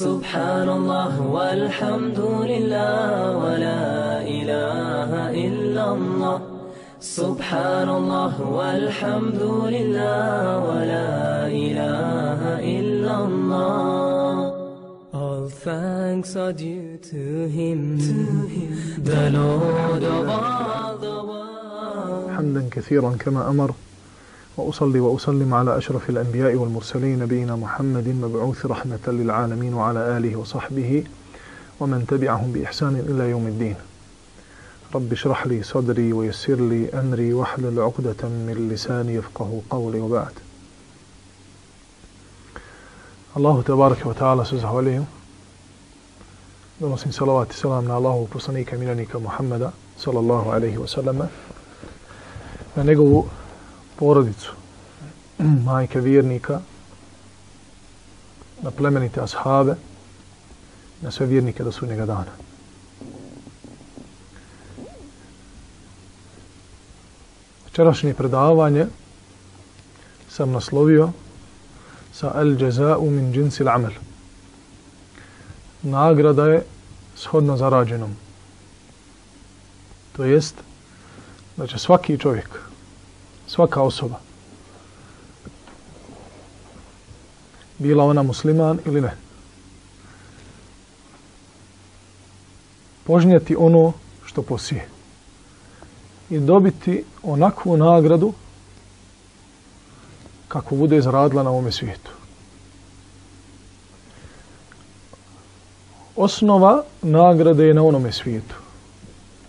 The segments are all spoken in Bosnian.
سبحان الله والحمد لله ولا إله إلا الله. سبحان الله والحمد لله ولا إله إلا الله. All thanks are due to him, to him. The Lord of all the world. حمدا كثيرا كما أمر. وأصلي وأسلم على أشرف الأنبياء والمرسلين نبينا محمد مبعوث رحمة للعالمين وعلى آله وصحبه ومن تبعهم بإحسان إلى يوم الدين. رب اشرح لي صدري ويسر لي أمري واحلل عقدة من لساني يفقه قولي وبعد. الله تبارك وتعالى سزهوليهم donosim salavat i salam na Allahu poslanika i miljenika Muhammeda sallallahu alaihi wa sallam na njegovu porodicu majke vjernika na plemenite ashabe na sve vjernike do sunnjega dana včerašnje predavanje sam naslovio sa al jaza'u min jinsil amal nagrada je shodno zarađenom. To jest, da će svaki čovjek, svaka osoba, bila ona musliman ili ne, Požnjati ono što posije i dobiti onakvu nagradu kako bude zaradila na ovome svijetu. osnova nagrade je na onome svijetu.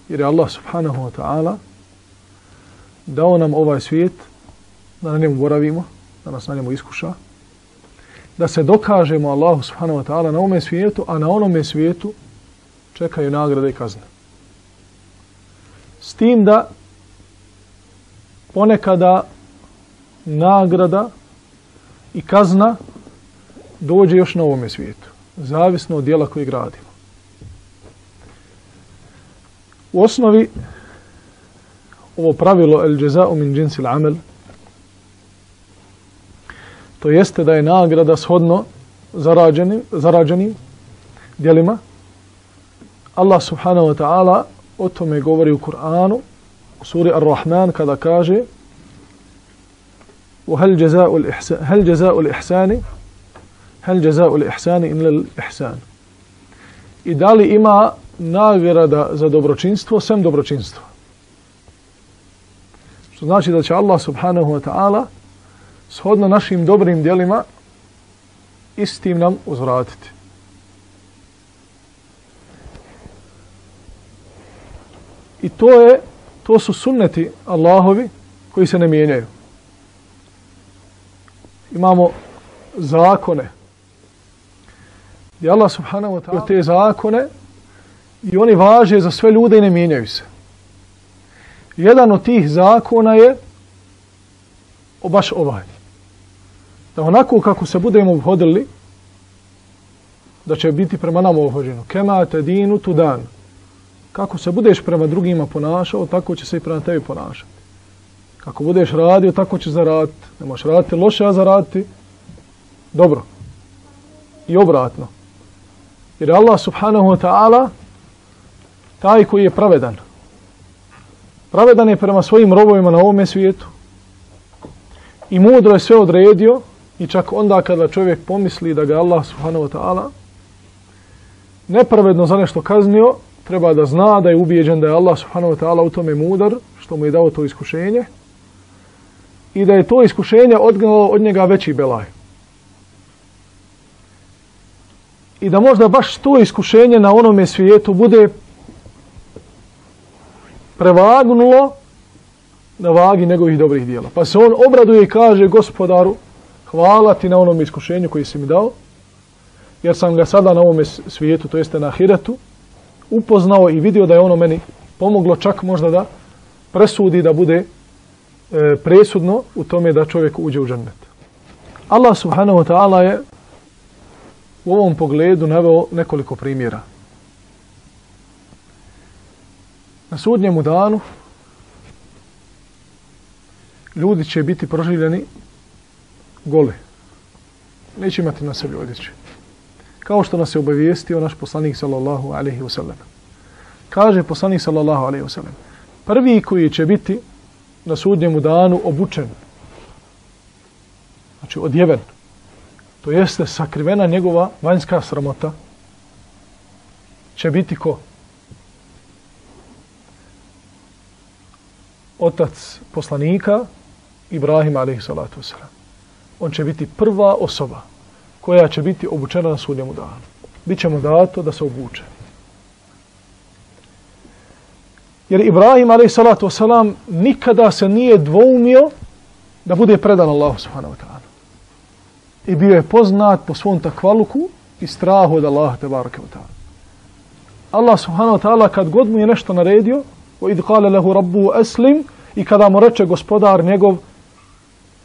Jer je Allah subhanahu wa ta'ala dao nam ovaj svijet da na njemu boravimo, da nas na njemu iskuša, da se dokažemo Allahu subhanahu wa ta'ala na ovome svijetu, a na onome svijetu čekaju nagrade i kazne. S tim da ponekada nagrada i kazna dođe još na ovome svijetu zavisno od dijela koji gradimo. U osnovi ovo pravilo el jaza'u min jinsil amel to jeste da je nagrada shodno zarađenim, zarađenim dijelima. Allah subhanahu wa ta'ala o tome govori u Kur'anu u suri Ar-Rahman kada kaže وهل جزاء الإحسان هل جزاء الإحسان hel jaza'u li ihsani in lil ihsan. I da li ima nagrada za dobročinstvo sem dobročinstva? Što znači da će Allah subhanahu wa ta'ala shodno našim dobrim dijelima istim nam uzvratiti. I to je, to su sunneti Allahovi koji se ne mijenjaju. Imamo zakone gdje Allah subhanahu wa ta'ala te zakone i oni važe za sve ljude i ne mijenjaju se. Jedan od tih zakona je o baš ovaj. Da onako kako se budemo uhodili, da će biti prema nama uhođeno. Kema te dinu tu dan. Kako se budeš prema drugima ponašao, tako će se i prema tebi ponašati. Kako budeš radio, tako će zaraditi. Ne možeš raditi loše, a zaraditi dobro. I obratno. Jer Allah subhanahu wa ta'ala taj koji je pravedan. Pravedan je prema svojim robovima na ovome svijetu. I mudro je sve odredio i čak onda kada čovjek pomisli da ga Allah subhanahu wa ta'ala nepravedno za nešto kaznio, treba da zna da je ubijeđen da je Allah subhanahu wa ta'ala u tome mudar, što mu je dao to iskušenje i da je to iskušenje odgnalo od njega veći belaj. i da možda baš to iskušenje na onome svijetu bude prevagnulo na vagi njegovih dobrih dijela. Pa se on obraduje i kaže gospodaru, hvala ti na onom iskušenju koji si mi dao, jer sam ga sada na ovome svijetu, to jeste na Hiretu, upoznao i vidio da je ono meni pomoglo čak možda da presudi da bude e, presudno u tome da čovjek uđe u džennet. Allah subhanahu wa ta'ala je u ovom pogledu naveo nekoliko primjera. Na sudnjemu danu ljudi će biti proživljeni gole. Neće imati na sebi odjeće. Kao što nas je obavijestio naš poslanik sallallahu alaihi wasallam. Kaže poslanik sallallahu alaihi wasallam. Prvi koji će biti na sudnjemu danu obučen. Znači odjeven. To jeste sakrivena njegova vanjska sramota. Će biti ko? Otac poslanika Ibrahim a.s. On će biti prva osoba koja će biti obučena na sudnjemu danu. Biće mu dato da se obuče. Jer Ibrahim a.s. nikada se nije dvoumio da bude predan Allahu subhanahu wa ta'ala. I bio je poznat po svom takvaluku i strahu od Allaha te barake wa ta'ala. Allah subhanahu wa ta'ala kad god mu je nešto naredio, o id kale lahu rabbu aslim i kada mu reče gospodar njegov,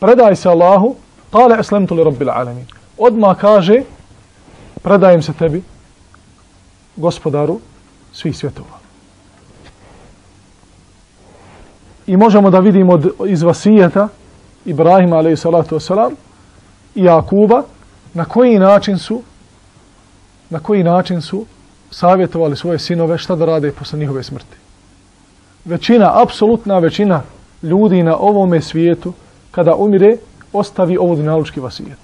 predaj se Allahu, kale aslamtu li rabbil alamin. Odmah kaže, predajem se tebi, gospodaru svih svjetova. I možemo da vidimo od, iz vasijeta Ibrahima alejhi salatu wasalam i Jakuba na koji način su na koji način su savjetovali svoje sinove šta da rade posle njihove smrti Većina, apsolutna većina ljudi na ovome svijetu kada umire ostavi ovo dinalučki vasijet.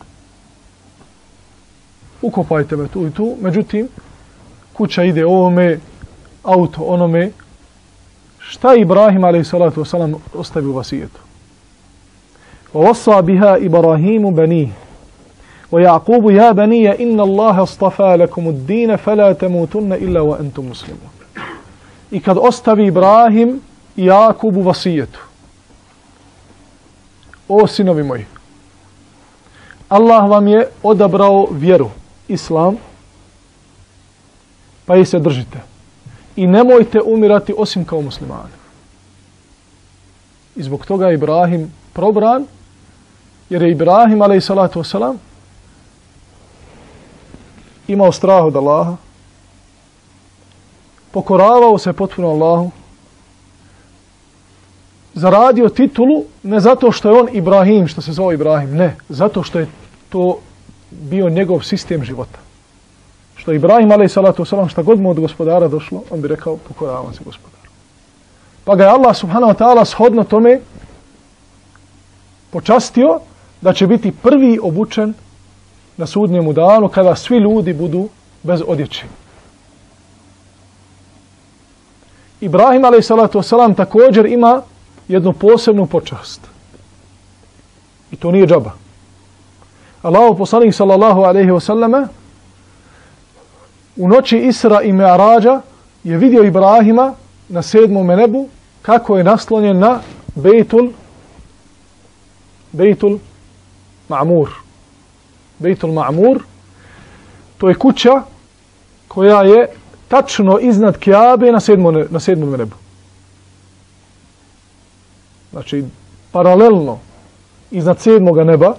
Ukopajte me tu i tu, međutim kuća ide ovome, auto onome, šta Ibrahim alaih salatu wasalam ostavi u vasijetu? ووصى بها إبراهيم بنيه ويعقوب يا بني إن الله اصطفى لكم الدين فلا تموتن إلا وأنتم مسلمون I kad ostavi Ibrahim i Jakub u vasijetu. O sinovi moji, Allah vam je odabrao vjeru, islam, pa i se držite i nemojte umirati osim kao muslimani. I zbog toga je Ibrahim probran, jer je Ibrahim, alaih salatu wasalam, imao strah od Allaha, pokoravao se potpuno Allahu, zaradio titulu ne zato što je on Ibrahim, što se zvao Ibrahim, ne, zato što je to bio njegov sistem života što je Ibrahim ali salatu wasalam šta god mu od gospodara došlo, on bi rekao pokoravam se gospodaru. Pa ga je Allah subhanahu wa ta'ala shodno tome počastio da će biti prvi obučen na sudnjemu danu kada svi ljudi budu bez odjeće. Ibrahim a.s. salatu također ima jednu posebnu počast. I to nije džaba. Allahu poslanik sallallahu alaihi wasallama u noći Isra i Me'arađa je vidio Ibrahima na sedmom nebu kako je naslonjen na Bejtul Bejtul Ma'mur. Bejtul Ma'mur to je kuća koja je tačno iznad Kiabe na sedmom, na sedmom nebu. Znači, paralelno iznad sedmog neba,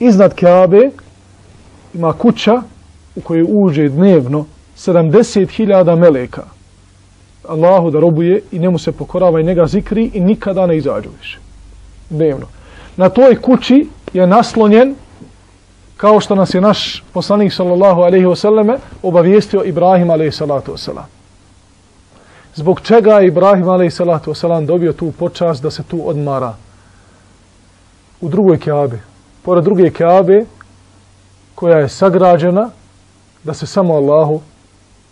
iznad Kiabe ima kuća u kojoj uđe dnevno 70.000 meleka. Allahu da robuje i njemu se pokorava i njega zikri i nikada ne izađu više. Dnevno. Na toj kući je naslonjen kao što nas je naš poslanik sallallahu alaihi wasallam obavijestio Ibrahim alaihi salatu wasalam. Zbog čega je Ibrahim alaihi salatu wasalam dobio tu počast da se tu odmara u drugoj kjabe. Pored druge kjabe koja je sagrađena da se samo Allahu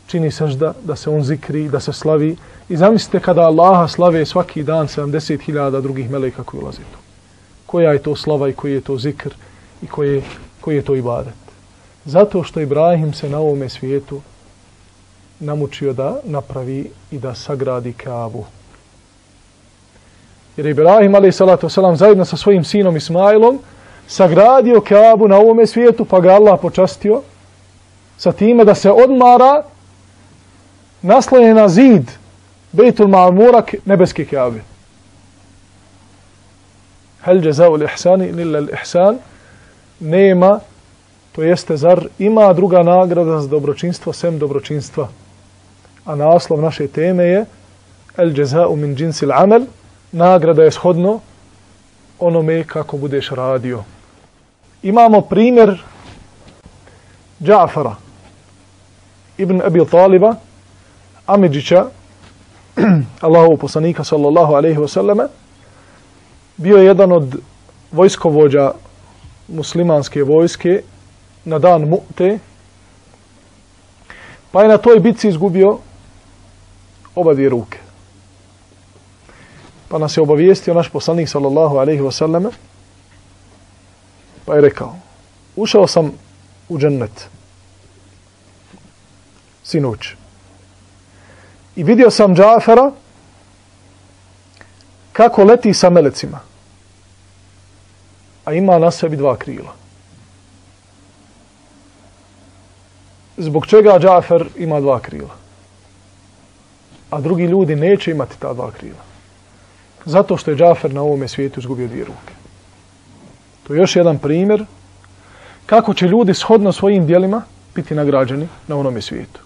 čini sežda, da se on zikri, da se slavi. I zamislite kada Allaha slave svaki dan 70.000 drugih meleka koji ulazi tu. Koja je to slava i koji je to zikr i koji je, koji je to ibadet. Zato što Ibrahim se na ovome svijetu namučio da napravi i da sagradi Kaabu. Jer Ibrahim, ali salatu wasalam, zajedno sa svojim sinom Ismailom, sagradio Kaabu na ovome svijetu, pa ga Allah počastio sa time da se odmara naslonjen na zid Bejtul Ma'murak nebeske Kaabe. Hel jazao l'ihsani illa l'ihsan nema, to jeste zar ima druga nagrada za dobročinstvo sem dobročinstva. A naslov naše teme je el jazau min džinsil amel, nagrada je shodno onome kako budeš radio. Imamo primjer Džafara ibn Abi Taliba, Amidžića, Allahu poslanika sallallahu alaihi wasallame, bio je jedan od vojskovođa muslimanske vojske na dan Mu'te, pa je na toj bitci izgubio oba dvije ruke. Pa nas je obavijestio naš poslanik sallallahu alaihi wasallame, pa je rekao, ušao sam u džennet, sinoć. I vidio sam Džafera kako leti sa melecima. A ima na sebi dva krila. Zbog čega Džafer ima dva krila? A drugi ljudi neće imati ta dva krila. Zato što je Džafer na ovome svijetu izgubio dvije ruke. To je još jedan primjer kako će ljudi shodno svojim dijelima biti nagrađeni na onome svijetu.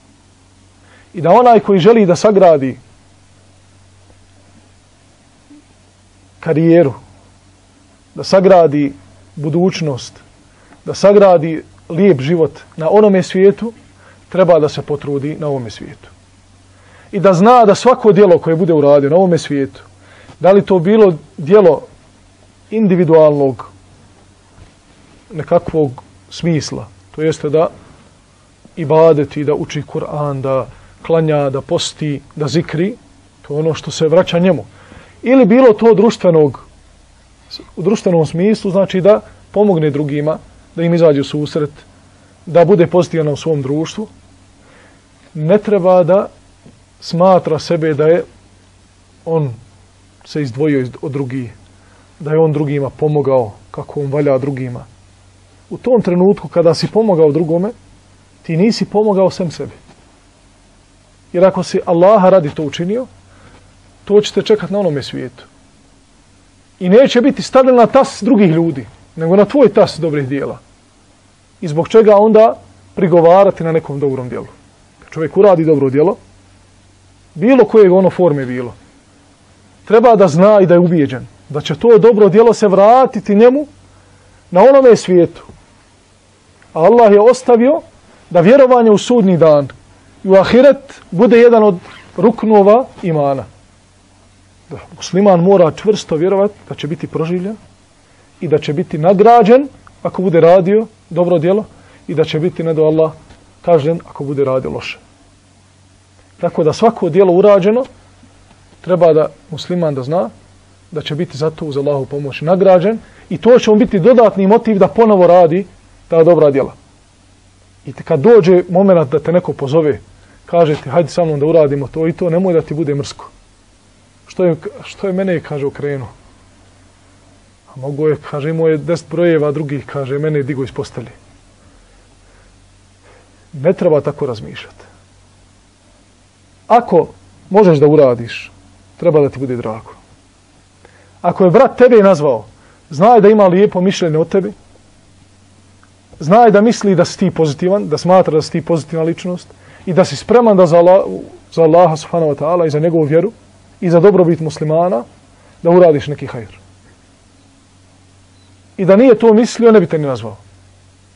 I da onaj koji želi da sagradi karijeru, da sagradi budućnost, da sagradi lijep život na onome svijetu, treba da se potrudi na ovome svijetu. I da zna da svako dijelo koje bude uradio na ovome svijetu, da li to bilo dijelo individualnog nekakvog smisla, to jeste da ibadeti, da uči Kur'an, da klanja, da posti, da zikri, to je ono što se vraća njemu. Ili bilo to društvenog, u društvenom smislu, znači da pomogne drugima, da im izađe u susret, da bude pozitivan u svom društvu, ne treba da smatra sebe da je on se izdvojio od drugih, da je on drugima pomogao kako on valja drugima. U tom trenutku kada si pomogao drugome, ti nisi pomogao sem sebi. Jer ako si Allaha radi to učinio, to ćete čekati na onome svijetu. I neće biti stavljen na tas drugih ljudi, nego na tvoj tas dobrih dijela. I zbog čega onda prigovarati na nekom dobrom dijelu. Kad čovjek uradi dobro dijelo, bilo kojeg ono forme bilo, treba da zna i da je ubijeđen da će to dobro dijelo se vratiti njemu na onome svijetu. A Allah je ostavio da vjerovanje u sudni dan i u ahiret bude jedan od ruknova imana. Da musliman mora čvrsto vjerovati da će biti proživljen i da će biti nagrađen ako bude radio dobro djelo i da će biti nedo Allah kažen ako bude radio loše. Tako da svako djelo urađeno treba da musliman da zna da će biti zato uz Allahu pomoć nagrađen i to će mu biti dodatni motiv da ponovo radi ta dobra djela. I kad dođe moment da te neko pozove kaže ti, hajde sa mnom da uradimo to i to, nemoj da ti bude mrsko. Što je, što je mene, kaže, okrenuo? A mogu je, kaže, imao je deset brojeva drugih, kaže, mene digo iz postelje. Ne treba tako razmišljati. Ako možeš da uradiš, treba da ti bude drago. Ako je brat tebe nazvao, znaj da ima lijepo mišljenje o tebi, znaj da misli da si ti pozitivan, da smatra da si ti pozitivna ličnost, i da si spreman da za, Allah, za Allaha subhanahu wa ta'ala i za njegovu vjeru i za dobrobit muslimana da uradiš neki hajr. I da nije to mislio, ne bi te ni nazvao.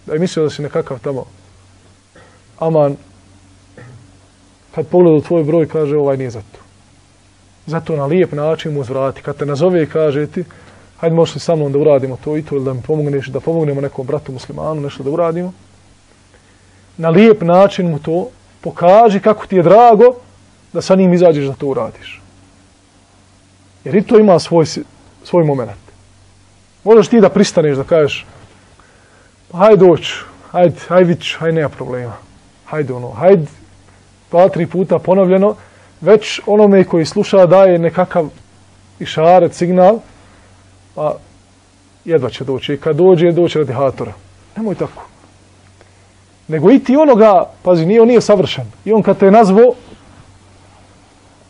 Da je mislio da si nekakav tamo aman kad pogleda tvoj broj kaže ovaj nije za to. Zato na lijep način mu zvrati. Kad te nazove i kaže ti hajde možeš li sa mnom da uradimo to i to ili da mi pomogneš da pomognemo nekom bratu muslimanu nešto da uradimo. Na lijep način mu to pokaži kako ti je drago da sa njim izađeš da to uradiš. Jer i to ima svoj, svoj moment. Možeš ti da pristaneš da kažeš pa hajde doć, hajde, hajde vić, hajde nema problema. Hajde ono, hajde dva, tri puta ponovljeno, već onome koji sluša daje nekakav išaret, signal, pa jedva će doći. I kad dođe, doće radihatora. Nemoj tako nego i ti onoga, pazi, nije on nije savršen. I on kad te nazvo,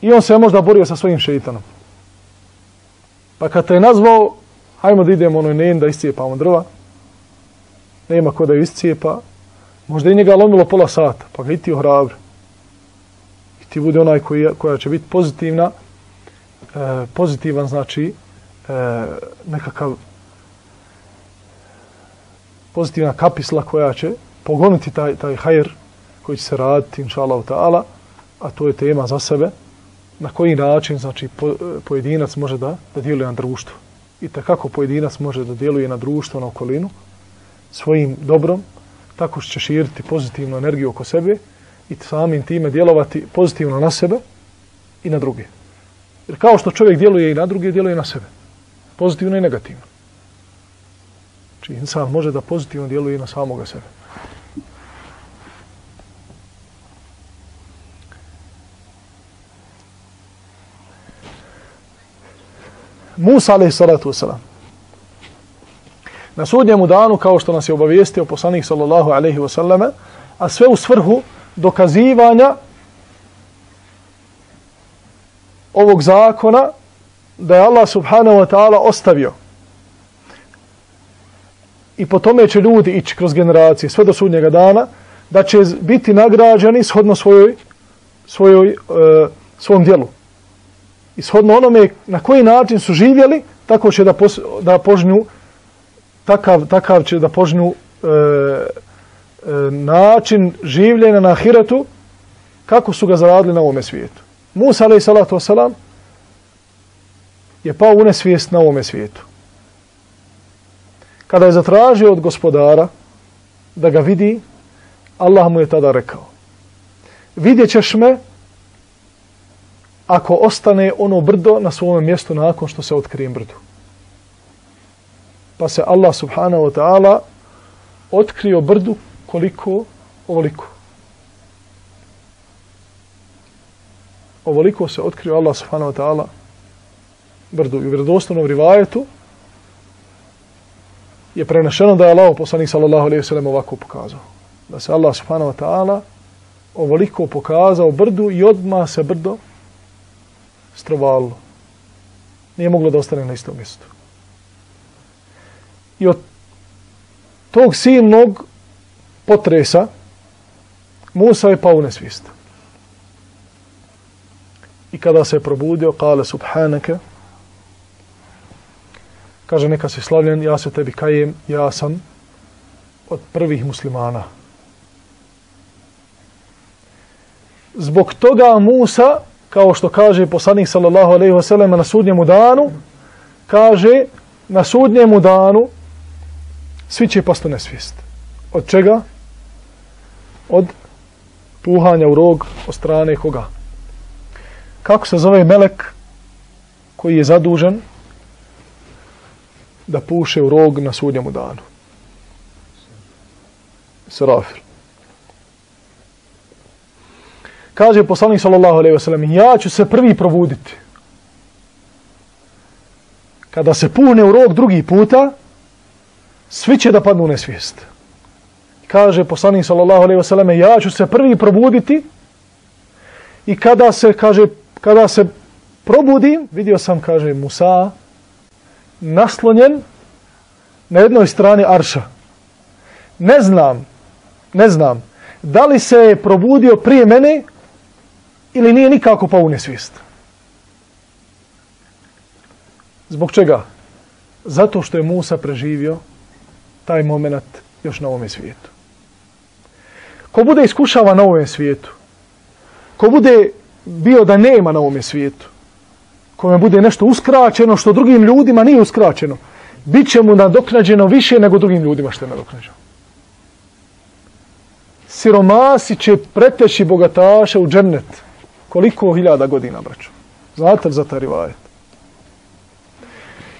I on se je možda borio sa svojim šeitanom. Pa kad te je nazvao, hajmo da idemo onoj nen da iscijepamo drva, nema ko da ju iscijepa, možda i njega lomilo pola sata, pa ga i ti ohrabri. I ti bude onaj koji, koja će biti pozitivna, e, pozitivan znači e, nekakav pozitivna kapisla koja će pogoniti taj, taj hajr koji će se raditi, inša Allah ta'ala, a to je tema za sebe, na koji način znači po, e, pojedinac može da, da djeluje na društvo. I kako pojedinac može da djeluje na društvo, na okolinu, svojim dobrom, tako što će širiti pozitivnu energiju oko sebe i samim time djelovati pozitivno na sebe i na druge. Jer kao što čovjek djeluje i na druge, djeluje na sebe. Pozitivno i negativno. Znači, insan može da pozitivno djeluje i na samoga sebe. Musa alaih salatu wasalam. Na sudnjemu danu, kao što nas je obavijestio poslanik sallallahu alaihi wasallam, a sve u svrhu dokazivanja ovog zakona da je Allah subhanahu wa ta'ala ostavio i po tome će ljudi ići kroz generacije sve do sudnjega dana da će biti nagrađeni shodno svojoj, svojoj, e, svom dijelu ishodno onome na koji način su živjeli, tako će da, pos, da požnju, takav, takav će da požnju e, e, način življenja na ahiretu, kako su ga zaradili na ovome svijetu. Musa, alaih salatu wasalam, je pao u nesvijest na ovome svijetu. Kada je zatražio od gospodara da ga vidi, Allah mu je tada rekao, vidjet ćeš me ako ostane ono brdo na svom mjestu nakon što se otkrijem brdu. Pa se Allah subhanahu wa ta'ala otkrio brdu koliko ovoliko. Ovoliko se otkrio Allah subhanahu wa ta'ala brdu. I u vjerodostavnom rivajetu je prenešeno da je Allah poslanik sallallahu alaihi sallam ovako pokazao. Da se Allah subhanahu wa ta'ala ovoliko pokazao brdu i odma se brdo strovalo. Nije moglo da ostane na istom mjestu. I od tog silnog potresa Musa je pao nesvijest. I kada se je probudio, kale subhanaka, kaže neka se slavljen, ja se tebi kajem, ja sam od prvih muslimana. Zbog toga Musa kao što kaže poslanik sallallahu alejhi ve sellem na sudnjem danu kaže na sudnjem danu svi će pasti nesvijest. Od čega? Od puhanja u rog od strane koga? Kako se zove melek koji je zadužen da puše u rog na sudnjem danu? Serafil kaže poslanik sallallahu alejhi ve sellem ja ću se prvi probuditi. Kada se pune u rog drugi puta svi će da padnu u nesvijest. Kaže poslanik sallallahu alejhi ve sellem ja ću se prvi probuditi i kada se kaže kada se probudim vidio sam kaže Musa naslonjen na jednoj strani arša. Ne znam ne znam da li se je probudio prije mene ili nije nikako pao u nesvijest. Zbog čega? Zato što je Musa preživio taj moment još na ovome svijetu. Ko bude iskušava na ovome svijetu, ko bude bio da nema na ovome svijetu, kome bude nešto uskraćeno što drugim ljudima nije uskraćeno, bit će mu nadoknađeno više nego drugim ljudima što je nadoknađeno. Siromasi će preteći bogataša u džennet koliko hiljada godina, braćo? Znate li za taj rivajet?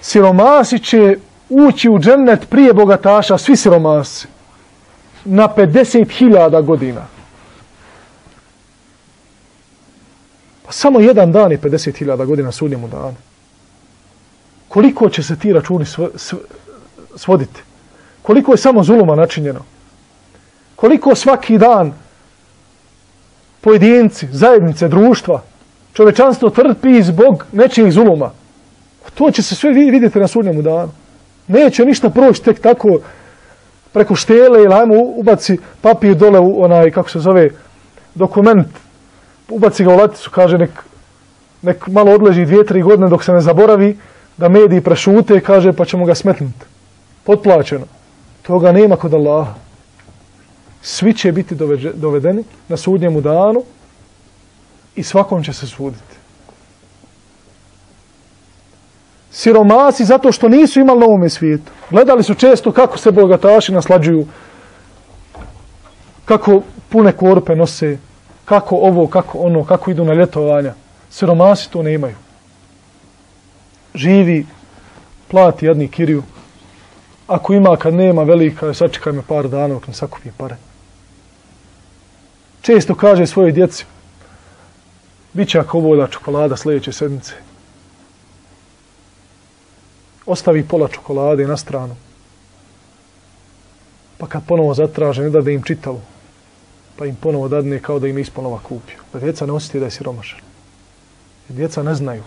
Siromasi će ući u džennet prije bogataša, svi siromasi, na 50.000 godina. Pa samo jedan dan je 50.000 godina sudnjemu danu. Koliko će se ti računi sv sv svoditi? Koliko je samo zuluma načinjeno? Koliko svaki dan pojedinci, zajednice, društva čovečanstvo trpi zbog nečijih zuluma. To će se sve vidjeti na sudnjemu danu. Neće ništa proći tek tako preko štele ili ajmo ubaci papir dole u onaj, kako se zove, dokument, ubaci ga u laticu, kaže nek, nek malo odleži dvije, tri godine dok se ne zaboravi, da mediji prešute, kaže pa ćemo ga smetnuti. Potplaćeno. Toga nema kod Allaha. Svi će biti dovedeni na sudnjemu danu i svakom će se suditi. Siromasi zato što nisu imali na ovome svijetu. Gledali su često kako se bogataši naslađuju, kako pune korpe nose, kako ovo, kako ono, kako idu na ljetovanja. Siromasi to ne imaju. Živi, plati jedni kiriju. Ako ima, kad nema velika, sačekaj me par dana, dok ne sakupim pare. Često kaže svojoj djeci, bit će ako ovo čokolada sljedeće sedmice. Ostavi pola čokolade na stranu. Pa kad ponovo zatraže, ne da im čitavu, pa im ponovo dadne kao da im isponova kupio. Da pa djeca ne osjeti da je siromašan. Djeca ne znaju.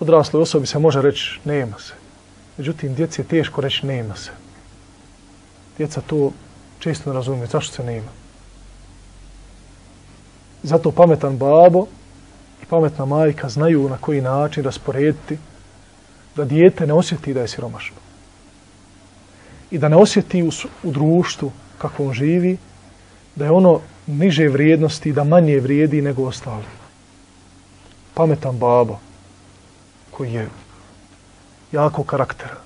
Odrasloj osobi se može reći nema se. Međutim, djeci je teško reći nema se. Djeca to često ne razumije. Zašto se nema? Zato pametan babo i pametna majka znaju na koji način rasporediti da dijete ne osjeti da je siromašno. I da ne osjeti u, u društvu kako on živi, da je ono niže vrijednosti, da manje vrijedi nego ostali. Pametan babo koji je jako karaktera,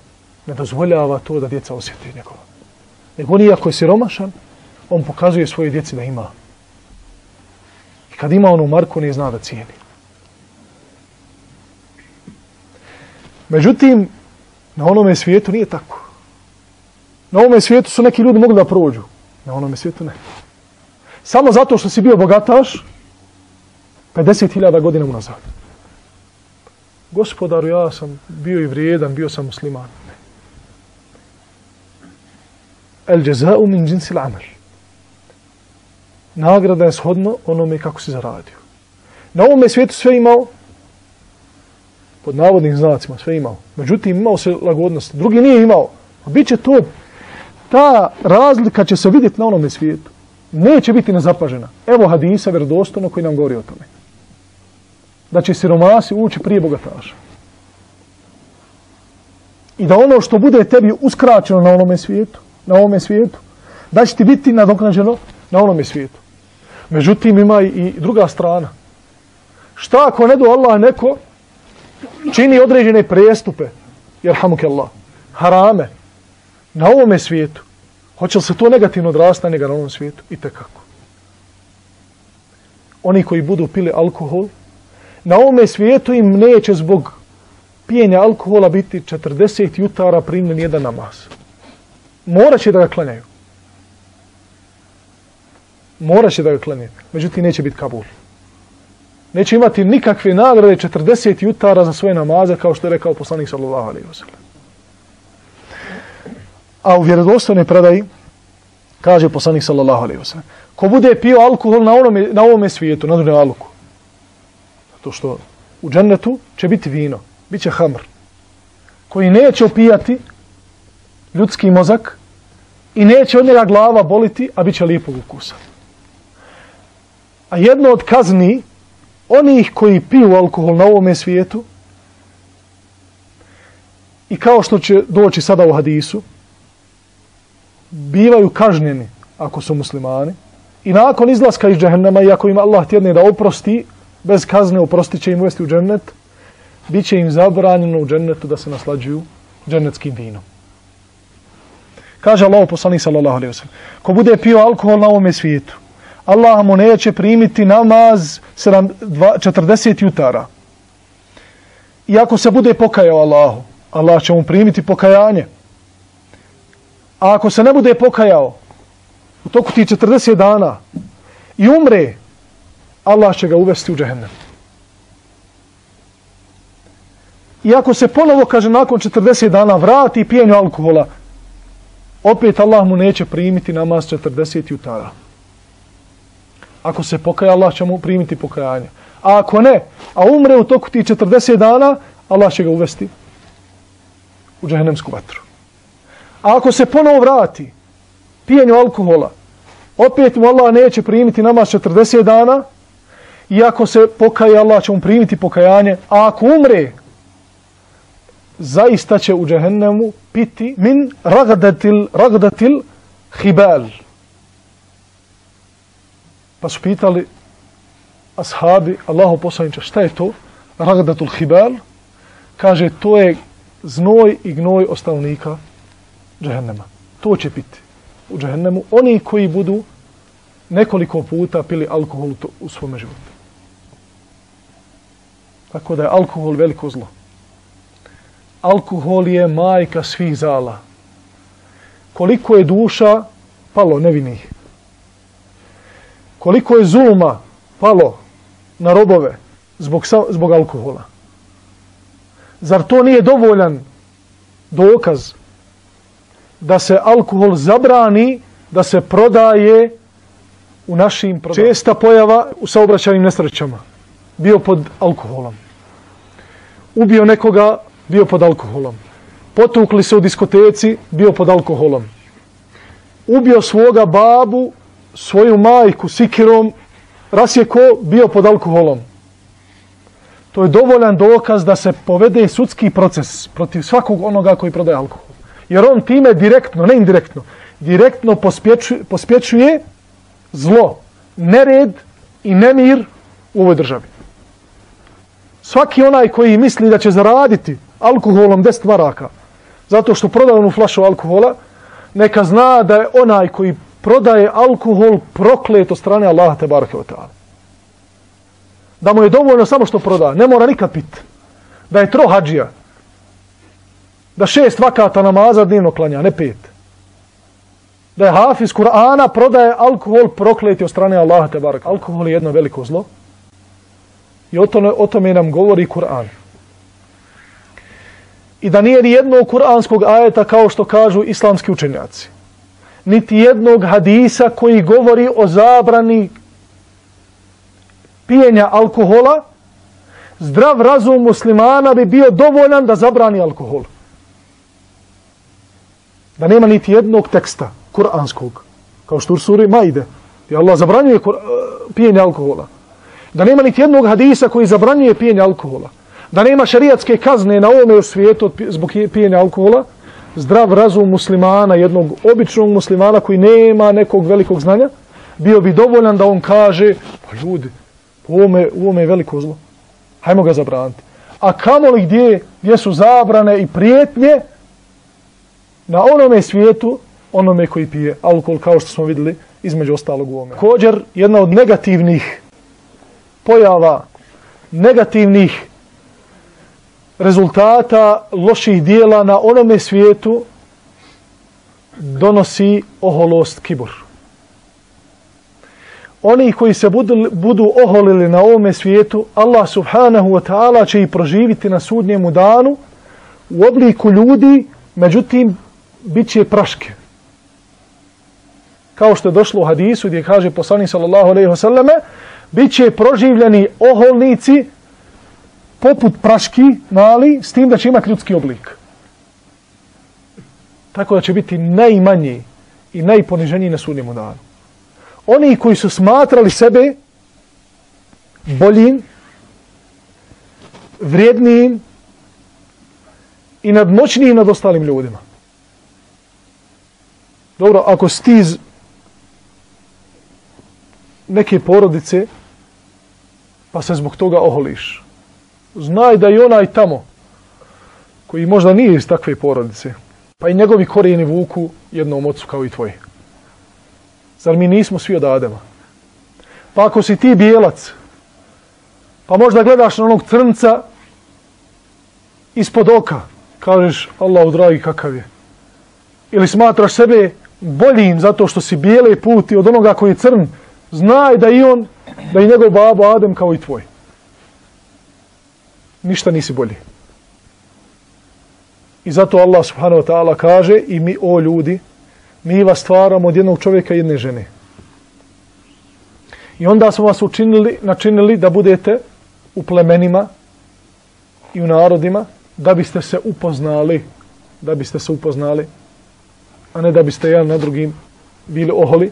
ne dozvoljava to da djeca osjeti njegova. Nego on iako je siromašan, on pokazuje svoje djeci da ima. Kad ima onu marku, ne zna da cijeni. Međutim, na onome svijetu nije tako. Na onome svijetu su neki ljudi mogli da prođu. Na onome svijetu ne. Samo zato što si bio bogataš 50.000 godina unazad. Gospodaru, ja sam bio i vrijedan, bio sam musliman. El jaza'u min džinsil amel. Nagrada je shodno onome kako si zaradio. Na ovome svijetu sve imao, pod navodnim znacima, sve imao. Međutim, imao se lagodnost. Drugi nije imao. A bit će to, ta razlika će se vidjeti na onome svijetu. Neće biti nezapažena. Evo hadisa vjerodostojno koji nam govori o tome. Da će siromasi ući prije bogataša. I da ono što bude tebi uskraćeno na onome svijetu, na ovome svijetu, da će ti biti nadoknađeno na onome svijetu. Međutim, ima i druga strana. Šta ako ne do Allah neko čini određene prestupe, jer hamuke Allah, harame, na ovome svijetu, hoće li se to negativno odrasta njega na ovom svijetu? I tekako. Oni koji budu pili alkohol, na ovome svijetu im neće zbog pijenja alkohola biti 40 jutara primljen jedan namaz. Morat će da ga klanjaju. Morat će da ga klanjaju. Međutim, neće biti kabul neće imati nikakve nagrade 40 jutara za svoje namaze, kao što je rekao poslanik sallallahu alaihi wa sallam. A u vjerodostojnoj predaji kaže poslanik sallallahu alaihi wa sallam, ko bude pio alkohol na, onome, na ovome svijetu, na drugom aluku, zato što u džennetu će biti vino, bit će hamr, koji neće opijati ljudski mozak i neće od njega glava boliti, a bit će lijepog ukusa. A jedno od kazni onih koji piju alkohol na ovome svijetu i kao što će doći sada u hadisu, bivaju kažnjeni ako su muslimani i nakon izlaska iz džehennema i ako im Allah tjedne da oprosti, bez kazne oprostit će im uvesti u džennet, bit će im zabranjeno u džennetu da se naslađuju džennetskim vinom. Kaže Allah poslanih sallallahu alaihi wa sallam, ko bude pio alkohol na ovome svijetu, Allah mu neće primiti namaz 40 jutara. I ako se bude pokajao Allahu, Allah će mu primiti pokajanje. A ako se ne bude pokajao u toku ti 40 dana i umre, Allah će ga uvesti u džehennem. I ako se ponovo, kaže, nakon 40 dana vrati pijenju alkohola, opet Allah mu neće primiti namaz 40 jutara. Ako se pokaja, Allah će mu primiti pokajanje. A ako ne, a umre u toku ti 40 dana, Allah će ga uvesti u džahenemsku vatru. A ako se ponovo vrati pijenju alkohola, opet mu Allah neće primiti namaz 40 dana, i ako se pokaje, Allah će mu primiti pokajanje, a ako umre, zaista će u džahennemu piti min ragdatil, ragdatil hibal. Pa su pitali ashabi, Allahu poslaniče, šta je to? Ragdatul hibal? Kaže, to je znoj i gnoj ostalnika džehennema. To će piti u džehennemu Oni koji budu nekoliko puta pili alkohol u svome životu. Tako da je alkohol veliko zlo. Alkohol je majka svih zala. Koliko je duša palo nevinih. Koliko je zuluma palo na robove zbog, zbog alkohola. Zar to nije dovoljan dokaz da se alkohol zabrani da se prodaje u našim prodajama. Česta pojava u saobraćajnim nesrećama. Bio pod alkoholom. Ubio nekoga, bio pod alkoholom. Potukli se u diskoteci, bio pod alkoholom. Ubio svoga babu, svoju majku sikirom, rasjeko, bio pod alkoholom. To je dovoljan dokaz da se povede sudski proces protiv svakog onoga koji prodaje alkohol. Jer on time direktno, ne indirektno, direktno pospječuje, pospječuje zlo, nered i nemir u ovoj državi. Svaki onaj koji misli da će zaraditi alkoholom 10 maraka zato što prodaje onu flašu alkohola, neka zna da je onaj koji prodaje alkohol proklet od strane Allaha te barake o ta'ala. Da mu je dovoljno samo što proda, ne mora nikad pit. Da je tro hađija. Da šest vakata namaza dnevno klanja, ne pet da je hafiz Kur'ana prodaje alkohol prokleti od strane Allaha te baraka. Alkohol je jedno veliko zlo. I o tome, o tome nam govori Kur'an. I da nije ni jednog kur'anskog ajeta kao što kažu islamski učenjaci. Niti jednog hadisa koji govori o zabrani pijenja alkohola, zdrav razum muslimana bi bio dovoljan da zabrani alkohol. Da nema niti jednog teksta kuranskog, kao što u suri Majde, gdje Allah zabranjuje eh, pijenje alkohola. Da nema niti jednog hadisa koji zabranjuje pijenje alkohola. Da nema šariatske kazne na ovome svijetu zbog pijenja alkohola. Zdrav razum muslimana, jednog običnog muslimana koji nema nekog velikog znanja, bio bi dovoljan da on kaže, pa ljudi, u ovome, u ovome je veliko zlo. Hajmo ga zabraniti. A kamoli gdje, gdje su zabrane i prijetnje na onome svijetu onome koji pije alkohol, kao što smo vidjeli između ostalog u ovome. Kođer, jedna od negativnih pojava, negativnih rezultata loših dijela na onome svijetu donosi oholost kibur. Oni koji se budu, budu oholili na ovome svijetu, Allah subhanahu wa ta'ala će ih proživiti na sudnjemu danu u obliku ljudi, međutim, bit će praške kao što je došlo u hadisu gdje kaže poslanik sallallahu alejhi ve selleme biće proživljeni oholnici poput praški mali s tim da će imati ljudski oblik. Tako da će biti najmanji i najponiženiji na sudnjemu danu. Oni koji su smatrali sebe boljim, vrijednijim i nadmoćnijim nad ostalim ljudima. Dobro, ako stiz neke porodice, pa se zbog toga oholiš. Znaj da je onaj tamo, koji možda nije iz takve porodice, pa i njegovi korijeni vuku jednom ocu kao i tvoji. Zar mi nismo svi od Adema? Pa ako si ti bijelac, pa možda gledaš na onog crnca ispod oka, kažeš, Allah, dragi, kakav je. Ili smatraš sebe boljim zato što si bijele puti od onoga koji je crn, znaj da i on, da i njegov babo Adem kao i tvoj. Ništa nisi bolji. I zato Allah subhanahu wa ta'ala kaže i mi, o ljudi, mi vas stvaramo od jednog čovjeka i jedne žene. I onda smo vas učinili, načinili da budete u plemenima i u narodima da biste se upoznali da biste se upoznali a ne da biste jedan na drugim bili oholi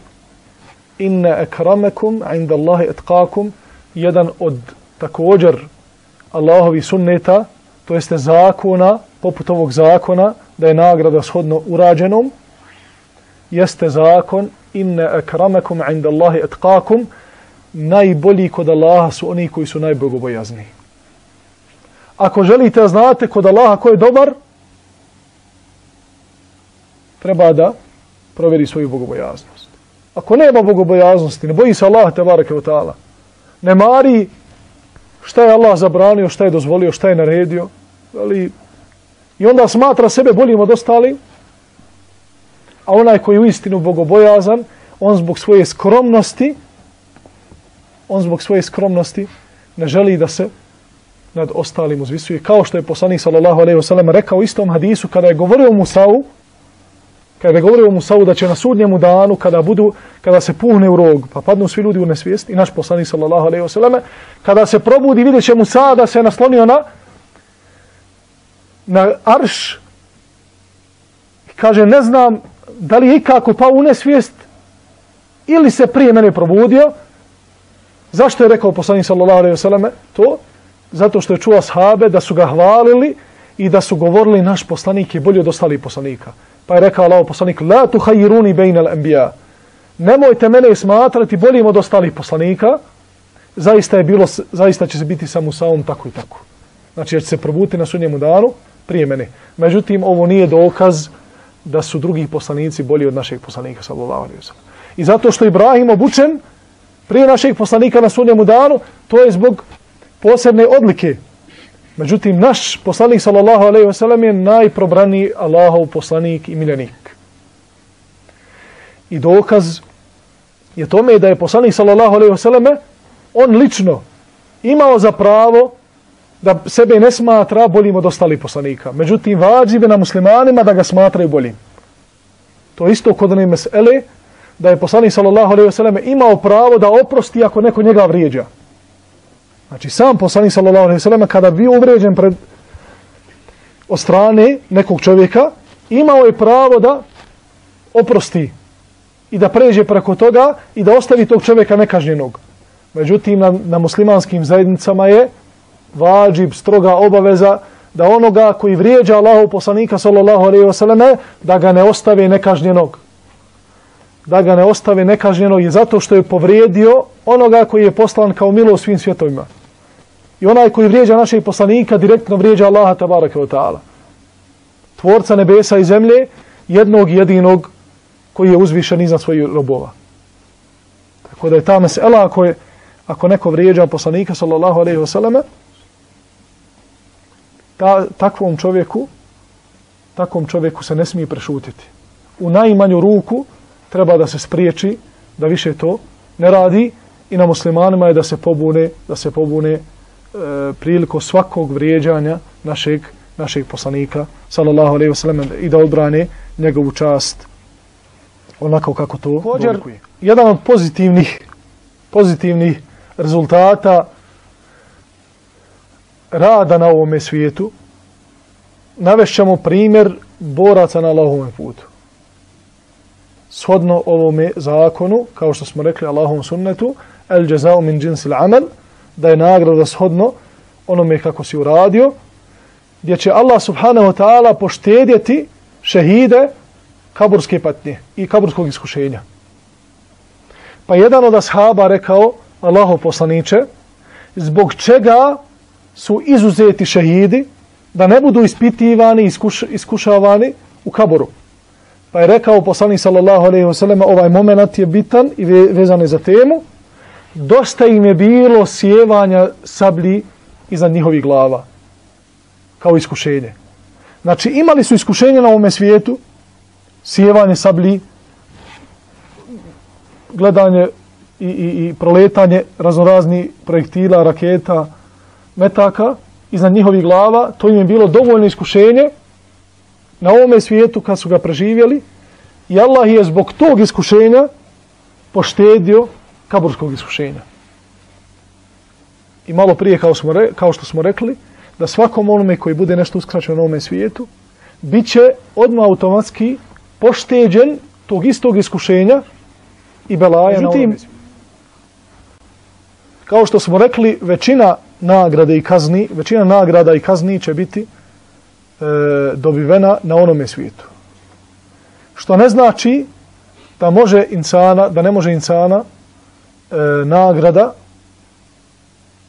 inna akramakum inda Allahi etkakum jedan od također Allahovi sunneta to jeste zakona poput ovog zakona da je nagrada shodno urađenom jeste zakon inna akramakum inda Allahi etkakum najbolji kod Allaha su oni koji su najbogobojazni. Ako želite znate kod Allaha ko je dobar, treba da proveri svoju bogobojaznost. Ako nema bogobojaznosti, ne boji se Allah te barake ta'ala, ne mari šta je Allah zabranio, šta je dozvolio, šta je naredio, ali i onda smatra sebe boljim od ostali, a onaj koji je u istinu bogobojazan, on zbog svoje skromnosti, on zbog svoje skromnosti ne želi da se nad ostalim uzvisuje. Kao što je poslanik sallallahu alejhi ve sellem rekao istom hadisu kada je govorio Musa'u, kada je govorio Musavu da će na sudnjemu danu kada budu kada se puhne u rog, pa padnu svi ljudi u nesvijest i naš poslanik sallallahu alejhi ve kada se probudi videće Musa da se naslonio na na arš kaže ne znam da li je ikako pa u nesvijest ili se prije mene probudio Zašto je rekao poslanik sallallahu alejhi ve selleme to? Zato što je čuo ashabe da su ga hvalili i da su govorili naš poslanik je bolji od ostalih poslanika. Pa je rekao Allah poslanik la tuhayruni bainal anbiya. Nemojte mene smatrati boljim od ostalih poslanika. Zaista je bilo zaista će se biti samo sa Musaom tako i tako. Znači će se probuti na sudnjem danu prije mene. Međutim ovo nije dokaz da su drugi poslanici bolji od našeg poslanika sallallahu alaihi ve. I zato što Ibrahim obučen prije našeg poslanika na sunnjemu danu, to je zbog posebne odlike. Međutim, naš poslanik, sallallahu alaihi ve sellem je najprobraniji Allahov poslanik i miljenik. I dokaz je tome da je poslanik, sallallahu alaihi ve selleme on lično imao za pravo da sebe ne smatra boljim od ostalih poslanika. Međutim, vađive na muslimanima da ga smatraju boljim. To isto kod one mesele, da je poslanik sallallahu alejhi ve selleme imao pravo da oprosti ako neko njega vrijeđa. Znači sam poslanik sallallahu alejhi ve sellem kada bio uvređen pred od strane nekog čovjeka, imao je pravo da oprosti i da pređe preko toga i da ostavi tog čovjeka nekažnjenog. Međutim, na, na muslimanskim zajednicama je vađib, stroga obaveza da onoga koji vrijeđa Allahov poslanika sallallahu alejhi ve selleme da ga ne ostave nekažnjenog da ga ne ostave nekažnjeno je zato što je povrijedio onoga koji je poslan kao milo svim svjetovima. I onaj koji vrijeđa našeg poslanika direktno vrijeđa Allaha tabaraka wa ta'ala. Tvorca nebesa i zemlje, jednog jedinog koji je uzvišen iznad svojih robova. Tako da je ta mesela ako, je, ako neko vrijeđa poslanika sallallahu alaihi wasallam, ta, takvom čovjeku takvom čovjeku se ne smije prešutiti. U najmanju ruku treba da se spriječi da više to ne radi i na muslimanima je da se pobune da se pobune e, priliko svakog vrijeđanja našeg našeg poslanika sallallahu alejhi ve sellem i da odbrane njegovu čast onako kako to Hođer, jedan od pozitivnih pozitivnih rezultata rada na ovome svijetu navešćemo primjer boraca na Allahovom putu. Shodno ovome zakonu, kao što smo rekli Allahom sunnetu, el jazao min džinsil amal, da je nagrada shodno onome kako si uradio, gdje će Allah subhanahu wa ta'ala poštedjeti šehide kaburske patnje i kaburskog iskušenja. Pa jedan od ashaba rekao, Allahov poslaniće, zbog čega su izuzeti šehidi da ne budu ispitivani, iskuš, iskušavani u kaburu. Pa je rekao poslanik sallallahu alejhi ve sellem ovaj momenat je bitan i vezan je za temu. Dosta im je bilo sjevanja sablji iznad njihovih glava kao iskušenje. Znači imali su iskušenje na ovom svijetu, sjevanje sablji, gledanje i, i, i proletanje raznorazni projektila, raketa, metaka iznad njihovih glava, to im je bilo dovoljno iskušenje na ovome svijetu kad su ga preživjeli i Allah je zbog tog iskušenja poštedio kaburskog iskušenja. i malo prije kao, smo re, kao što smo rekli, da svakom onome koji bude nešto uskraćeno na ovome svijetu, bit će odmah automatski pošteđen tog istog iskušenja i belaja Međutim, na ovome svijetu. Kao što smo rekli, većina nagrade i kazni, većina nagrada i kazni će biti e, dobivena na onome svijetu. Što ne znači da može insana, da ne može insana e, nagrada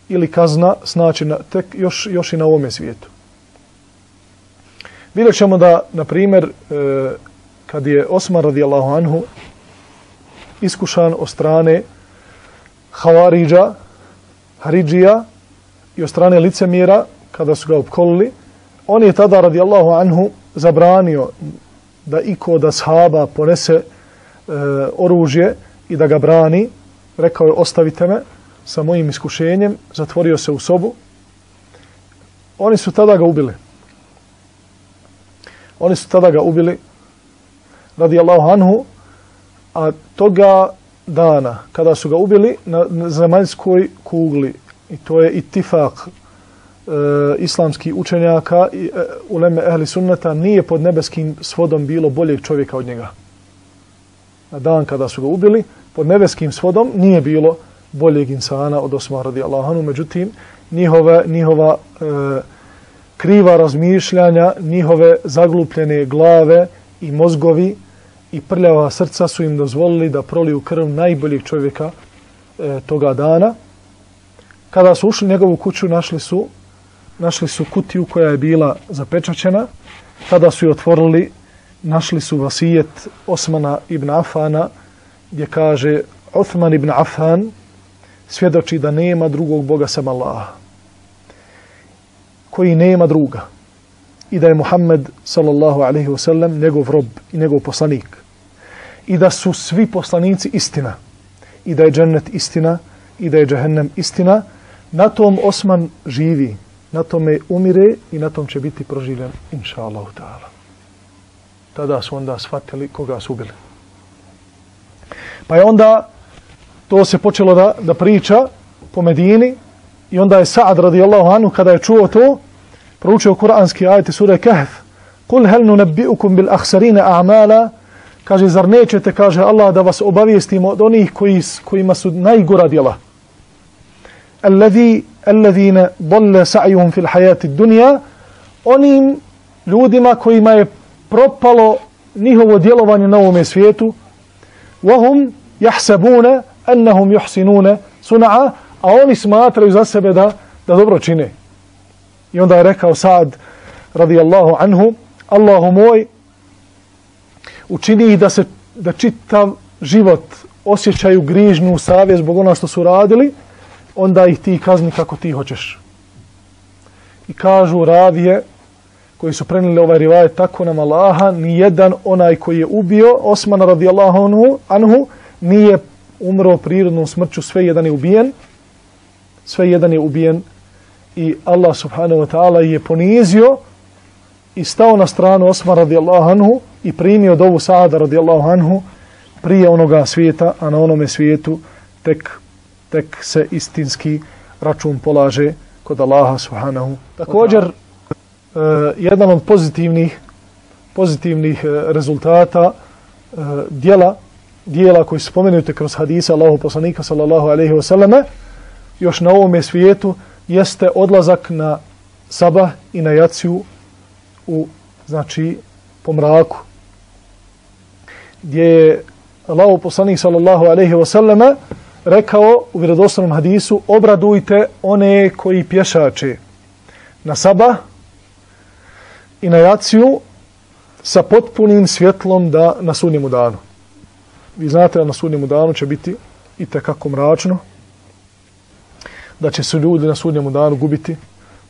ili kazna znači na, tek još, još i na ovome svijetu. Vidjet ćemo da, na primjer, e, kad je Osman radijallahu anhu iskušan od strane Havariđa, Haridžija i od strane licemjera, kada su ga opkolili, on je tada radijallahu anhu zabranio da iko da sahaba ponese e, oružje i da ga brani, rekao je ostavite me sa mojim iskušenjem, zatvorio se u sobu. Oni su tada ga ubili. Oni su tada ga ubili radi Allahu anhu, a toga dana kada su ga ubili na, na zemaljskoj kugli i to je itifak e, islamskih učenjaka i e, uleme ehli sunnata nije pod nebeskim svodom bilo boljeg čovjeka od njega. Na dan kada su ga ubili, pod nebeskim svodom nije bilo boljeg insana od Osmana radijallahu anhu, međutim njihova, njihova e, kriva razmišljanja, njihove zaglupljene glave i mozgovi i prljava srca su im dozvolili da proliju krv najboljeg čovjeka e, toga dana. Kada su ušli njegovu kuću, našli su, našli su kutiju koja je bila zapečaćena. Kada su je otvorili, našli su vasijet Osmana ibn Afana, gdje kaže Osman ibn Affan svjedoči da nema drugog Boga sam Allaha, koji nema druga i da je Muhammed sallallahu alaihi wasallam njegov rob i njegov poslanik i da su svi poslanici istina i da je džennet istina i da je džehennem istina na tom Osman živi na tome umire i na tom će biti proživljen inša Allah ta'ala. Tada su onda shvatili koga su ubili pa je onda to se počelo da, da priča po Medini i onda je Sa'ad radijallahu anhu kada je čuo to proučio kuranski ajet sure Kahf. Kul hel nunabbi'ukum bil akhsarina a'mala? Kaže zar nećete kaže Allah da vas obavijestimo od onih koji kojima su najgora djela. Alladhi alladhina dalla sa'yuhum fil hayati dunya onim ljudima kojima je propalo njihovo djelovanje na ovom svijetu وهم يحسبون أنهم يحسنون صنعا a oni smatraju za sebe da da dobro čine I onda je rekao Sad radijallahu anhu, Allahu moj, učini da se da čitav život osjećaju grižnu savje zbog ono što su radili, onda ih ti kazni kako ti hoćeš. I kažu ravije koji su prenili ovaj rivajet tako nam Allaha, ni jedan onaj koji je ubio Osmana radijallahu anhu, anhu nije umro prirodnom smrću, sve jedan je ubijen, sve jedan je ubijen i Allah subhanahu wa ta'ala je ponizio i stao na stranu Osman radijallahu anhu i primio dovu Saada radijallahu anhu prije onoga svijeta, a na onome svijetu tek, tek se istinski račun polaže kod Allaha subhanahu. Također, Eh, jedan od pozitivnih pozitivnih eh, rezultata djela dijela, dijela koji su spomenute kroz hadisa Allahu poslanika sallallahu alaihi ve sallame, još na ovom svijetu, jeste odlazak na sabah i na jaciju u, znači, po mraku. Gdje je Allahu poslanik sallallahu alaihi ve sallama rekao u vjerodostanom hadisu obradujte one koji pješače na sabah i na jaciju sa potpunim svjetlom da na sudnjemu danu. Vi znate da na sudnjemu danu će biti i tekako mračno, da će se ljudi na sudnjemu danu gubiti,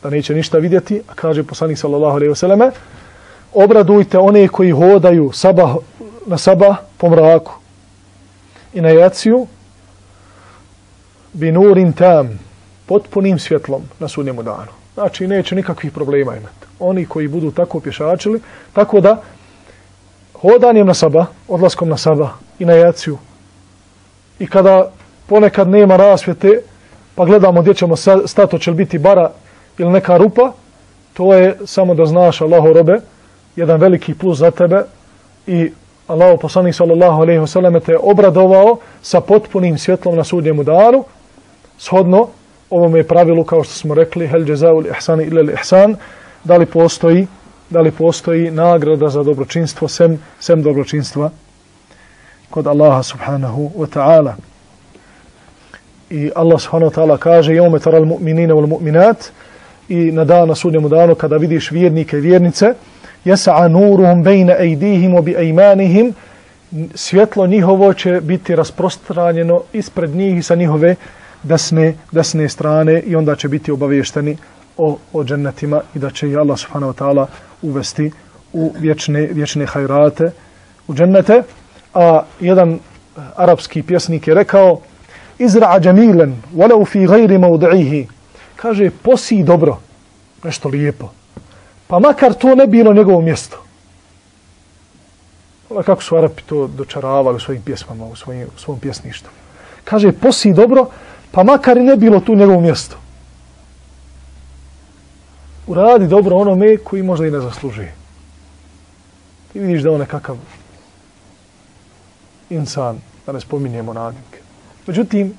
da neće ništa vidjeti, a kaže poslanik sallallahu alejhi ve selleme: obradujte one koji hodaju sabah, na sabah po mraku i na jaciju bi nurin tam, potpunim svjetlom na sudnjemu danu. Znači, neće nikakvih problema imati. Oni koji budu tako pješačili, tako da hodanjem na sabah, odlaskom na sabah i na jaciju i kada ponekad nema rasvjete, pa gledamo gdje ćemo stato, će li biti bara ili neka rupa, to je samo da znaš Allahu robe, jedan veliki plus za tebe i Allahu poslanik sallallahu alejhi ve te obradovao sa potpunim svjetlom na sudnjem danu. Shodno ovom je pravilu kao što smo rekli hel jazaul ihsan ila al ihsan, da li postoji da li postoji nagrada za dobročinstvo sem sem dobročinstva kod Allaha subhanahu wa ta'ala. I Allah subhanahu wa ta'ala kaže jeume taral mu'minina wal mu'minat i na dan na sudnjem danu kada vidiš vjernike i vjernice yas'a nuruhum bayna aydihim wa bi aymanihim svjetlo njihovo će biti rasprostranjeno ispred njih i sa njihove desne, desne strane i onda će biti obavješteni o, o džennetima i da će i Allah subhanahu wa ta'ala uvesti u vječne, vječne hajrate u džennete. A jedan e, arapski pjesnik je rekao Izra'a džemilen, walau fi gajri maudihi. Kaže, posi dobro, nešto lijepo. Pa makar to ne bilo njegovo mjesto. Ola kako su Arapi to dočaravali u svojim pjesmama, u, svojim, u svom pjesništu. Kaže, posi dobro, pa makar i ne bilo tu njegovo mjesto. Uradi dobro onome koji možda i ne zaslužuje. Ti vidiš da on nekakav insan, da ne spominjemo nadimke. Međutim,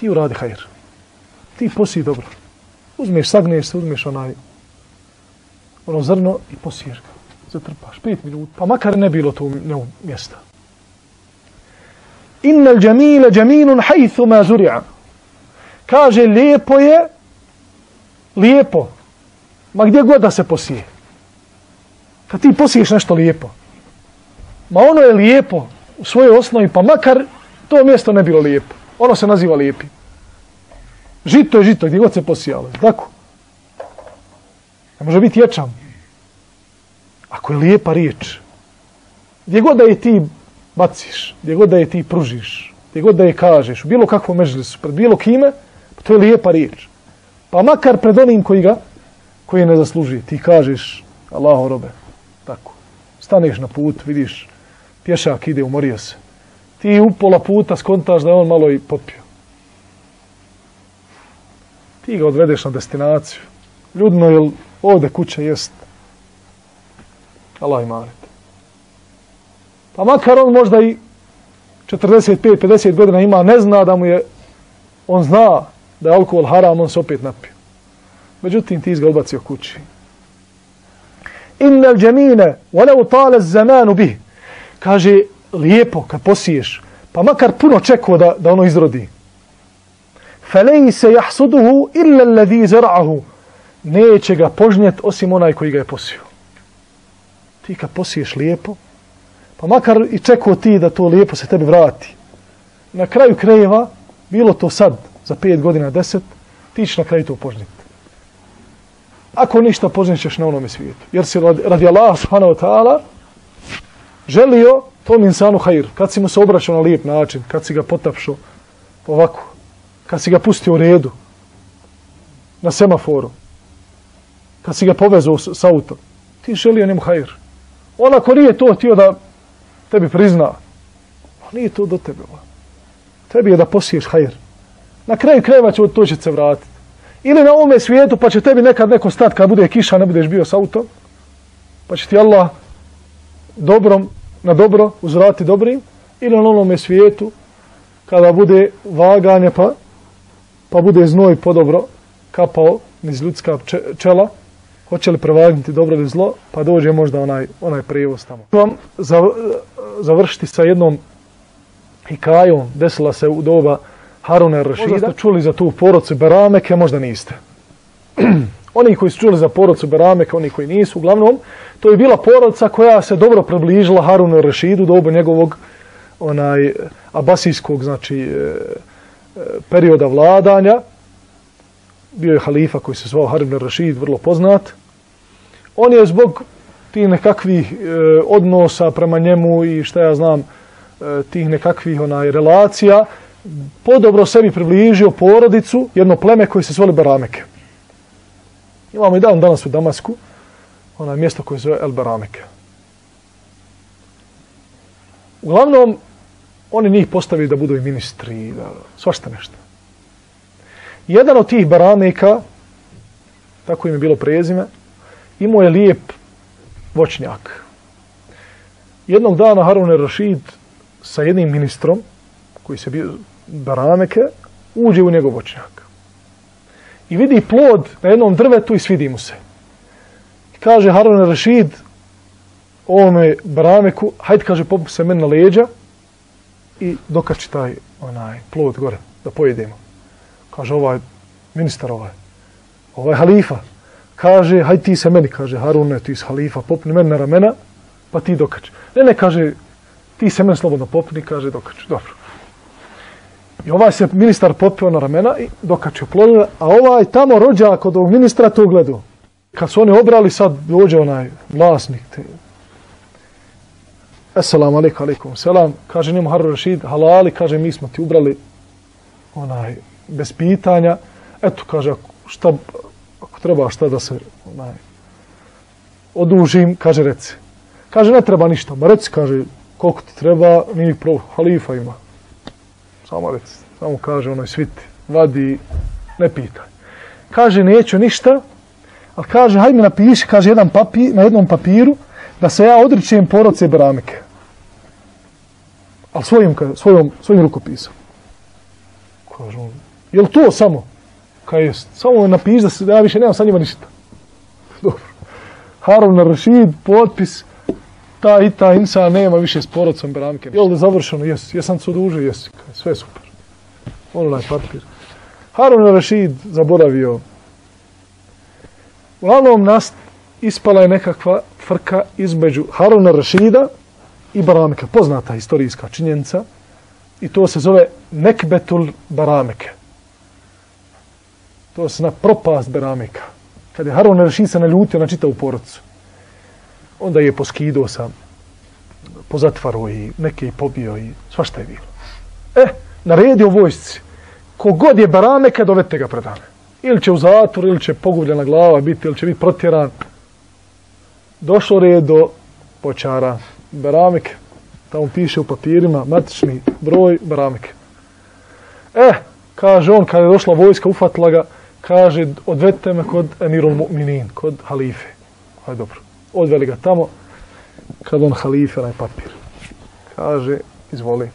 ti uradi hajr. Ti posi dobro. Uzmeš, sagneš se, uzmeš onaj ono zrno i posiješ ga. Zatrpaš. Pet minuta. Pa makar ne bilo to u mjesta. Innal džamile džamilun hajthu ma zuri'a. Kaže, lijepo je, lijepo. Ma gdje god da se posije. Kad ti posiješ nešto lijepo. Ma ono je lijepo u svojoj osnovi, pa makar to mjesto ne bilo lijepo. Ono se naziva lijepi. Žito je žito, gdje god se posijalo. Tako. Ne može biti ječan. Ako je lijepa riječ, gdje god da je ti baciš, gdje god da je ti pružiš, gdje god da je kažeš, u bilo kakvom mežlisu, pred bilo kime, pa to je lijepa riječ. Pa makar pred onim koji ga, koji ne zasluži, ti kažeš, Allaho robe, tako. Staneš na put, vidiš, pješak ide, umorio se. Ti u pola puta skontaš da je on malo i potpio. Ti ga odvedeš na destinaciju. Ljudno je ovde kuća jest. Allah ima Pa makar on možda i 45-50 godina ima, ne zna da mu je, on zna da je alkohol haram, on se opet napio. Međutim, ti izga odbacio kući. Inna džemine, walau tale zamanu bih. Kaže, lijepo kad posiješ, pa makar puno čekao da, da ono izrodi. Felej se jahsuduhu illa alladhi zara'ahu neće ga požnjet osim onaj koji ga je posio. Ti kad posiješ lijepo, pa makar i čekao ti da to lijepo se tebi vrati. Na kraju krajeva, bilo to sad, za 5 godina, deset, ti ćeš na kraju to požniti. Ako ništa, požnićeš na onome svijetu. Jer si radi, radi Allah subhanahu wa ta'ala želio tom insanu hajir. Kad si mu se obraćao na lijep način, kad si ga potapšao ovako, kad si ga pustio u redu, na semaforu, kad si ga povezao s autom, ti želio njemu hajir. On ako nije to htio da tebi prizna, nije to do tebe. Tebi je da posiješ hajr. Na kraju krajeva će to će se vratiti. Ili na ovome svijetu pa će tebi nekad neko stat kad bude kiša, ne budeš bio s autom, pa će ti Allah dobrom, na dobro uzvrati dobrim, ili na onome svijetu kada bude vaganje pa, pa bude znoj podobro kapao niz ljudska čela, hoće li prevagnuti dobro ili zlo, pa dođe možda onaj, onaj prijevoz tamo. Vam završiti sa jednom hikajom, desila se u doba Haruna Rašida. Možda ste čuli za tu porodcu Berameke, možda niste. oni koji su čuli za porodcu Berameke, oni koji nisu, uglavnom, to je bila porodca koja se dobro približila Haruna Rašidu, dobu njegovog onaj abasijskog, znači, e, e, perioda vladanja. Bio je halifa koji se zvao Harun Rašid, vrlo poznat on je zbog tih nekakvih e, odnosa prema njemu i šta ja znam, e, tih nekakvih onaj relacija, podobro sebi približio porodicu, jedno pleme koje se zvali Barameke. Imamo i dan danas u Damasku, onaj mjesto koje se zove El Barameke. Uglavnom, oni njih postavili da budu i ministri, da svašta nešto. Jedan od tih barameka, tako im je bilo prezime, imao je lijep voćnjak. Jednog dana Harun Rashid sa jednim ministrom, koji se bio barameke, uđe u njegov očnjak. I vidi plod na jednom drvetu i svidi mu se. I kaže Harun Rashid ovome barameku, hajde kaže popu se meni na leđa i dokači taj onaj plod gore da pojedemo. Kaže ovaj ministar ovaj, ovaj halifa. Kaže, hajde ti se meni, kaže Harune, ti si halifa, popni meni na ramena, pa ti dokači. Ne, ne, kaže, ti se meni slobodno popni, kaže dokači. Dobro. I ovaj se ministar popio na ramena i dokačio plodove, a ovaj tamo rođak od ovog ministra to gledao. Kad su oni obrali, sad dođe onaj vlasnik. Te... Assalamu alaikum, alaikum, selam. Kaže njemu Haru Rashid, halali, kaže mi smo ti ubrali onaj, bez pitanja. Eto, kaže, šta, ako treba šta da se onaj, odužim, kaže, reci. Kaže, ne treba ništa, ma reci, kaže, koliko ti treba, nije pro, halifa ima. Samo reci, samo kaže onoj sviti, vadi, ne pitaj. Kaže, neću ništa, ali kaže, hajde mi napiši, kaže, jedan papir, na jednom papiru, da se ja odričem poroce Bramike. Ali svojim, svojom, svojim rukopisom. Kaže on, je to samo? Kaj jest? Samo napiši da, se, da ja više nemam sa njima ništa. Dobro. Harun Rashid, potpis, ta i ta insan nema više s porodcom Bramke. Jel da završeno? Jes. Jesam se odužio? Jes. Sve super. Onaj papir. Harun Rashid zaboravio. Uglavnom nas ispala je nekakva frka između Haruna Rashida i Barameka. Poznata historijska činjenica. I to se zove Nekbetul Barameke. To se na propast Barameka. Kad je Harun Rashid se naljutio na čitavu porodcu onda je poskido sam, pozatvaro i neke i pobio i svašta je bilo. E, naredio vojsci, kogod je barame kad dovete ga predane. Ili će u zatvor, ili će pogubljena glava biti, ili će biti protjeran. Došlo red do počara Baramike. Tamo piše u papirima matični broj Baramike. E, kaže on, kada je došla vojska, ufatila ga, kaže, odvete me kod Emirul Mu'minin, kod halife. Hajde, dobro odveli ga tamo, kad on halife onaj papir. Kaže, izvoli,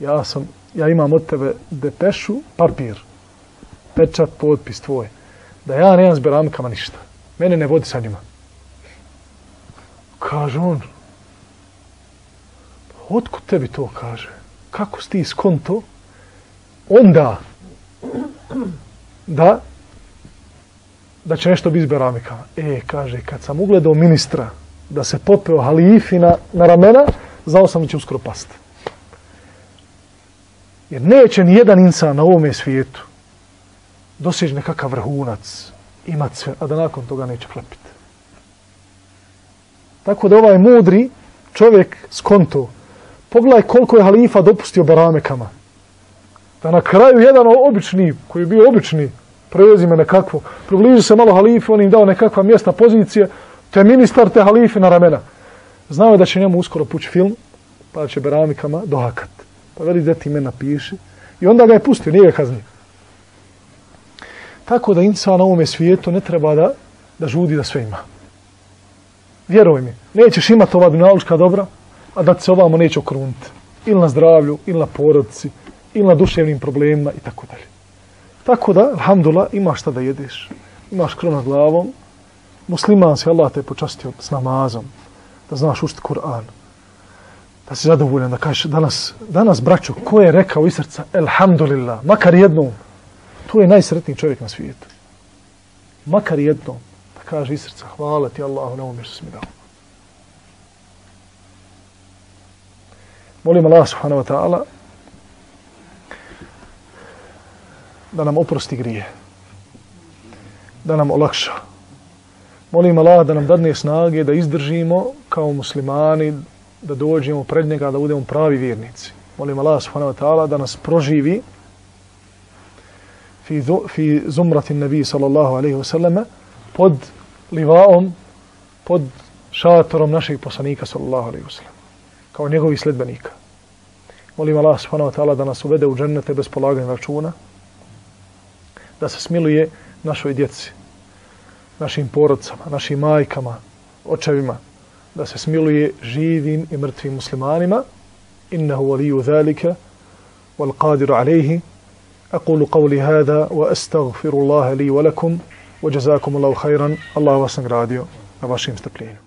ja sam, ja imam od tebe depešu, papir, pečat, potpis tvoj, da ja nemam s beramkama ništa. Mene ne vodi sa njima. Kaže on, pa otkud tebi to kaže? Kako si ti skonto? Onda, da, da će nešto biti s beramikama. E, kaže, kad sam ugledao ministra da se popeo halifi na, na ramena, znao sam da će uskoro pasti. Jer neće ni jedan insan na ovome svijetu doseći nekakav vrhunac, imat sve, a da nakon toga neće klepiti. Tako da ovaj mudri čovjek skonto, pogledaj koliko je halifa dopustio beramekama. Da na kraju jedan obični, koji je bio obični, prezime nekakvo, približi se malo halifi, on im dao nekakva mjesta pozicije, te ministar, te halife na ramena. Znao je da će njemu uskoro pući film, pa će beramikama dohakat. Pa veli da ti me napiši. I onda ga je pustio, nije ga kaznio. Tako da insan na ovome svijetu ne treba da, da žudi da sve ima. Vjeruj mi, nećeš imati ova dunjalučka dobra, a da se ovamo neće okruniti. Ili na zdravlju, ili na porodci, ili na duševnim problemima i tako dalje. Tako da, alhamdulillah, imaš šta da jedeš. Imaš krona glavom. Musliman si Allah te počastio s namazom. Da znaš učiti Kur'an. Da si zadovoljan da kažeš danas, danas braćo, ko je rekao iz srca, alhamdulillah, makar jednom, to je najsretniji čovjek na svijetu. Makar jednom, da kaže iz srca, hvala ti Allahu na ovom što si mi dao. Molim Allah subhanahu wa ta'ala da nam oprosti grije. Da nam olakša. Molim Allah da nam dadne snage da izdržimo kao muslimani, da dođemo pred njega, da budemo pravi vjernici. Molim Allah subhanahu wa ta'ala da nas proživi fi, fi zumrati nabi sallallahu alaihi wasallam pod livaom, pod šatorom našeg poslanika sallallahu alaihi wasallam. Kao njegovi sledbenika. Molim Allah subhanahu wa ta'ala da nas uvede u džennete bez polaganja računa da se smiluje našoj djeci, našim porodcama, našim majkama, očevima, da se smiluje živim i mrtvim muslimanima. Innehu waliju zalika, wal qadiru alejhi. أقول قولي هذا وأستغفر الله لي ولكم وجزاكم الله خيرا الله vas nagradio na vašim strpljenju.